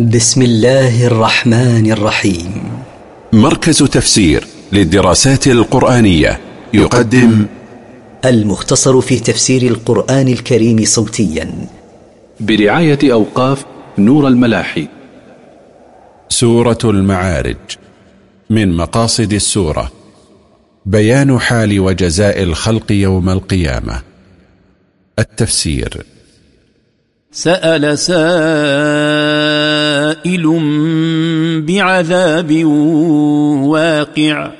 بسم الله الرحمن الرحيم. مركز تفسير للدراسات القرآنية يقدم المختصر في تفسير القرآن الكريم صوتيا. برعاية أوقاف نور الملاحي. سورة المعارج. من مقاصد السورة. بيان حال وجزاء الخلق يوم القيامة. التفسير. سأل سائل بعذاب واقع.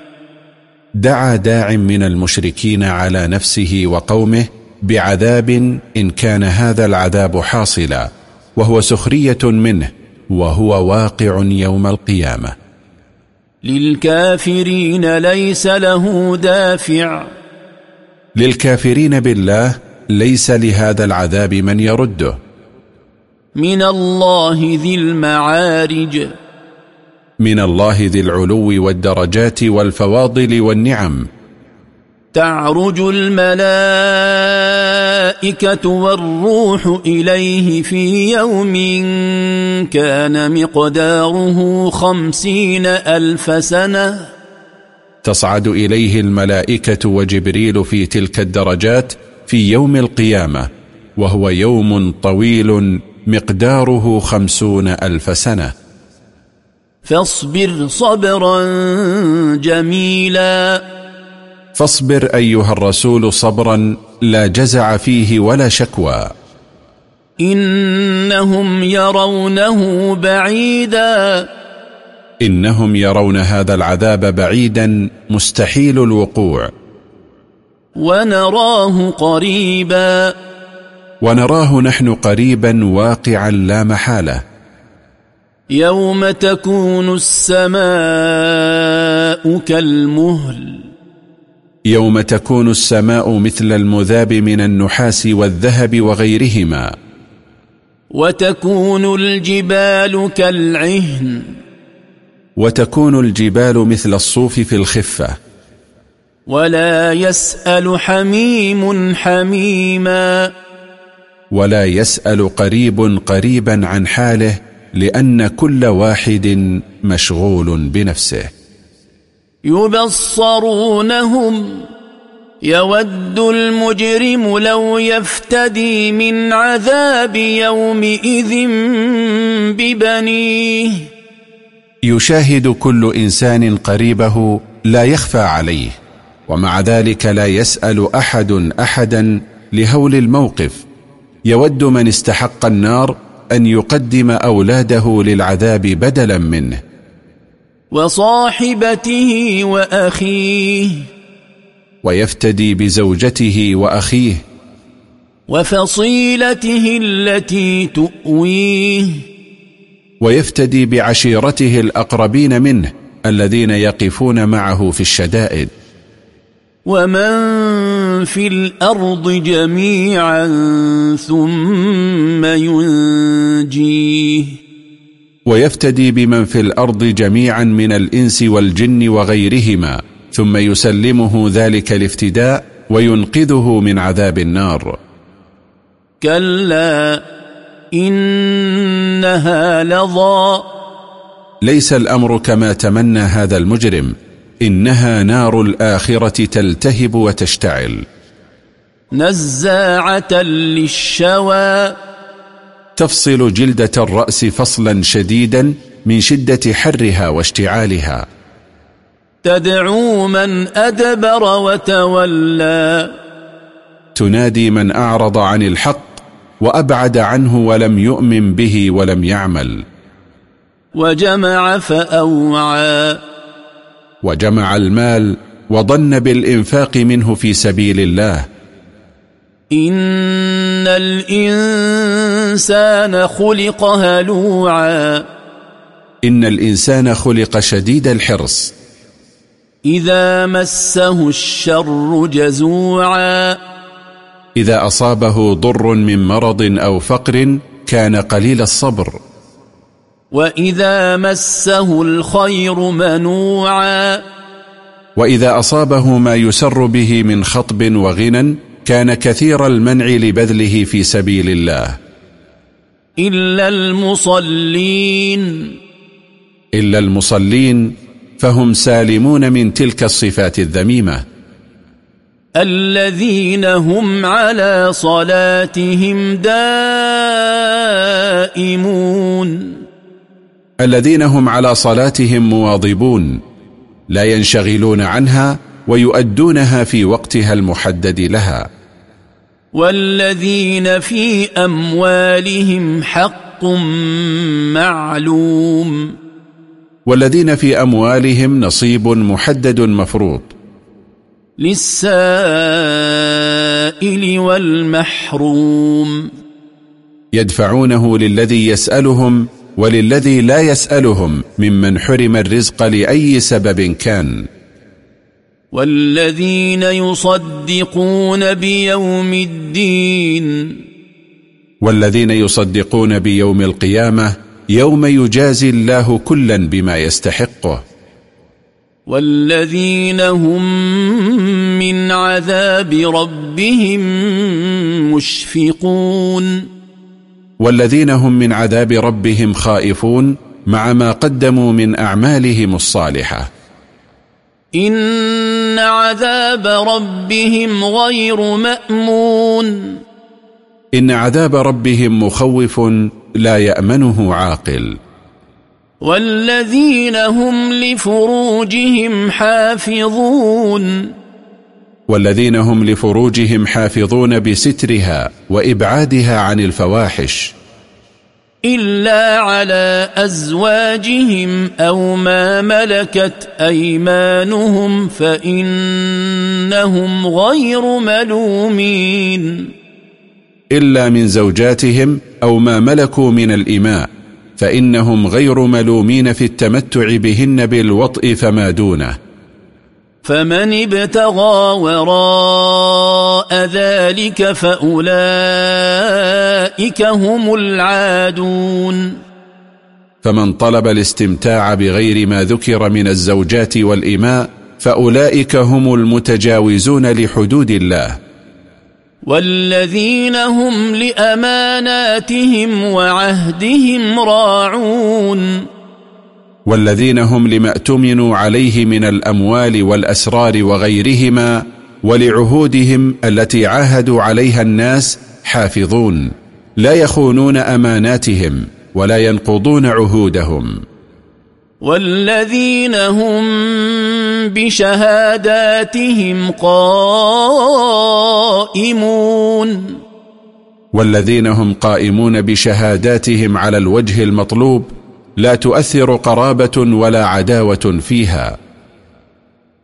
دعا داع من المشركين على نفسه وقومه بعذاب إن كان هذا العذاب حاصلا وهو سخرية منه وهو واقع يوم القيامة. للكافرين ليس له دافع. للكافرين بالله ليس لهذا العذاب من يرده. من الله ذي المعارج. من الله ذي العلو والدرجات والفواضل والنعم. تعرج الملائكة والروح إليه في يوم كان مقداره خمسين ألف سنة. تصعد إليه الملائكة وجبريل في تلك الدرجات في يوم القيامة وهو يوم طويل مقداره خمسون ألف سنة. فاصبر صبرا جميلا. فاصبر أيها الرسول صبرا لا جزع فيه ولا شكوى. إنهم يرونه بعيدا. إنهم يرون هذا العذاب بعيدا مستحيل الوقوع. ونراه قريبا. ونراه نحن قريبا واقعا لا محالة. يوم تكون السماء كالمهل. يوم تكون السماء مثل المذاب من النحاس والذهب وغيرهما. وتكون الجبال كالعهن. وتكون الجبال مثل الصوف في الخفة. ولا يسأل حميم حميما. ولا يسأل قريب قريبا عن حاله لأن كل واحد مشغول بنفسه. يبصرونهم يود المجرم لو يفتدي من عذاب يومئذ ببنيه. يشاهد كل إنسان قريبه لا يخفى عليه ومع ذلك لا يسأل أحد أحدا لهول الموقف. يود من استحق النار أن يقدم أولاده للعذاب بدلا منه. وصاحبته وأخيه. ويفتدي بزوجته وأخيه. وفصيلته التي تؤويه. ويفتدي بعشيرته الأقربين منه الذين يقفون معه في الشدائد. ومن في الأرض جميعا ثم ينجيه. ويفتدي بمن في الأرض جميعا من الإنس والجن وغيرهما ثم يسلمه ذلك الافتداء وينقذه من عذاب النار. كلا إنها لظى. ليس الأمر كما تمنى هذا المجرم إنها نار الآخرة تلتهب وتشتعل. نزاعة للشوى. تفصل جلدة الرأس فصلا شديدا من شدة حرها واشتعالها. تدعو من أدبر وتولى. تنادي من أعرض عن الحق وأبعد عنه ولم يؤمن به ولم يعمل. وجمع فأوعى. وجمع المال وظن بالإنفاق منه في سبيل الله. إن الإنسان خلق هلوعا. إن الإنسان خلق شديد الحرص. إذا مسه الشر جزوعا. إذا أصابه ضر من مرض أو فقر كان قليل الصبر. وإذا مسه الخير منوعا. وإذا أصابه ما يسر به من خطب وغنى كان كثير المنع لبذله في سبيل الله. إلا المصلين. إلا المصلين فهم سالمون من تلك الصفات الذميمة. الذين هم على صلاتهم دائمون. الذين هم على صلاتهم مواظبون لا ينشغلون عنها ويؤدونها في وقتها المحدد لها. والذين في أموالهم حق معلوم. والذين في أموالهم نصيب محدد مفروض. للسائل والمحروم. يدفعونه للذي يسألهم وللذي لا يسألهم ممن حرم الرزق لأي سبب كان. والذين يصدقون بيوم الدين. والذين يصدقون بيوم القيامة يوم يجازي الله كلا بما يستحقه. والذين هم من عذاب ربهم مشفقون. والذين هم من عذاب ربهم خائفون مع ما قدموا من أعمالهم الصالحة. إن عذاب ربهم غير مأمون. إن عذاب ربهم مخوف لا يأمنه عاقل. والذين هم لفروجهم حافظون. والذين هم لفروجهم حافظون بسترها وإبعادها عن الفواحش. إلا على أزواجهم أو ما ملكت أيمانهم فإنهم غير ملومين. إلا من زوجاتهم أو ما ملكوا من الإماء فإنهم غير ملومين في التمتع بهن بالوطء فما دونه. فمن ابتغى وراء ذلك فأولئك هم العادون. فمن طلب الاستمتاع بغير ما ذكر من الزوجات والإماء فأولئك هم المتجاوزون لحدود الله. والذين هم لأماناتهم وعهدهم راعون. والذين هم لما اؤتمنوا عليه من الأموال والأسرار وغيرهما ولعهودهم التي عاهدوا عليها الناس حافظون. لا يخونون أماناتهم ولا ينقضون عهودهم. والذين هم بشهاداتهم قائمون. والذين هم قائمون بشهاداتهم على الوجه المطلوب لا تؤثر قرابة ولا عداوة فيها.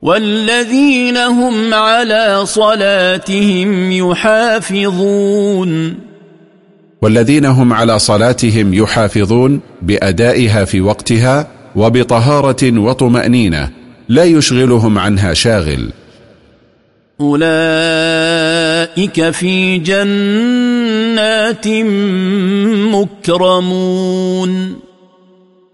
والذين هم على صلاتهم يحافظون والذين هم على صلاتهم يحافظون بأدائها في وقتها وبطهارة وطمأنينة لا يشغلهم عنها شاغل. أولئك في جنات مكرمون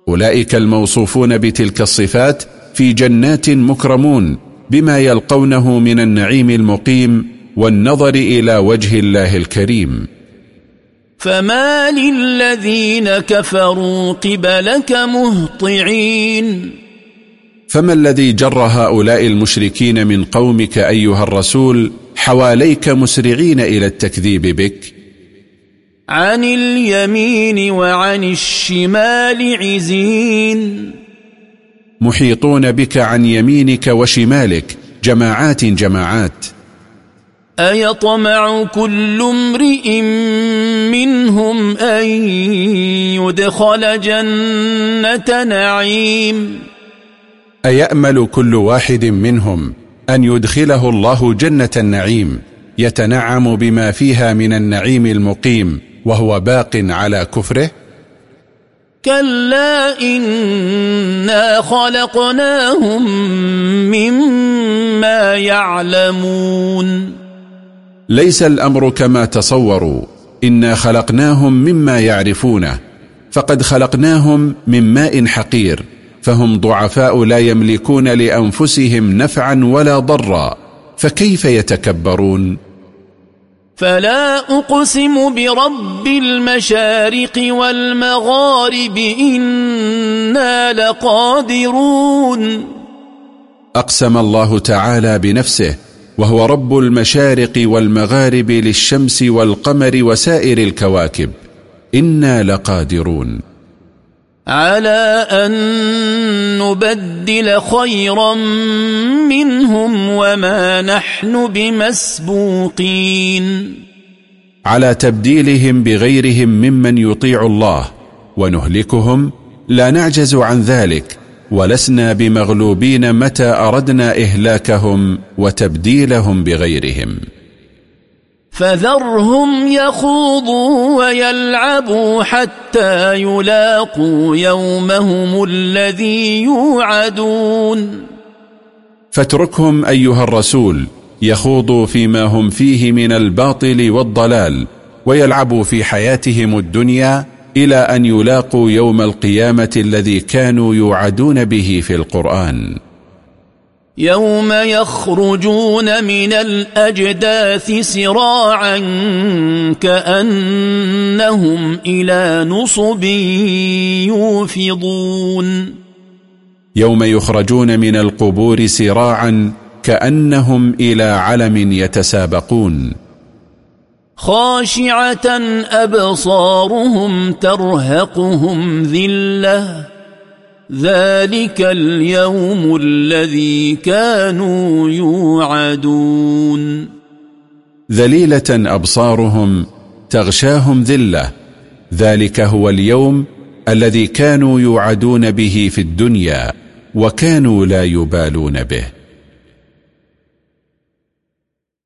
أولئك الموصوفون بتلك الصفات في جنات مكرمون بما يلقونه من النعيم المقيم والنظر إلى وجه الله الكريم. فما للذين كفروا قبلك مهطعين. فما الذي جر هؤلاء المشركين من قومك أيها الرسول حواليك مسرعين إلى التكذيب بك؟ عن اليمين وعن الشمال عزين. محيطون بك عن يمينك وشمالك جماعات جماعات. أيطمع كل امرئ منهم أن يدخل جنة نعيم. أيأمل كل واحد منهم أن يدخله الله جنة النعيم يتنعم بما فيها من النعيم المقيم. وهو باق على كفره. كلا إنا خلقناهم مما يعلمون. ليس الأمر كما تصوروا. إنا خلقناهم مما يعرفونه. فقد خلقناهم من ماء حقير. فهم ضعفاء لا يملكون لأنفسهم نفعا ولا ضرا. فكيف يتكبرون؟ فلا أقسم برب المشارق والمغارب إنا لقادرون. أقسم الله تعالى بنفسه وهو رب المشارق والمغارب للشمس والقمر وسائر الكواكب. إنا لقادرون. على أن نبدل خيرا منهم وما نحن بمسبوقين. على تبديلهم بغيرهم ممن يطيع الله ونهلكهم لا نعجز عن ذلك ولسنا بمغلوبين متى أردنا إهلاكهم وتبديلهم بغيرهم. فذرهم يخوضوا ويلعبوا حتى يلاقوا يومهم الذي يوعدون. فاتركهم أيها الرسول يخوضوا فيما هم فيه من الباطل والضلال ويلعبوا في حياتهم الدنيا إلى أن يلاقوا يوم القيامة الذي كانوا يوعدون به في القرآن. يوم يخرجون من الأجداث سراعا كأنهم إلى نصب يوفضون. يوم يخرجون من القبور سراعا كأنهم إلى علم يتسابقون. خاشعة أبصارهم ترهقهم ذلة. ذلك اليوم الذي كانوا يوعدون. ذليلة أبصارهم تغشاهم ذلة. ذلك هو اليوم الذي كانوا يوعدون به في الدنيا وكانوا لا يبالون به.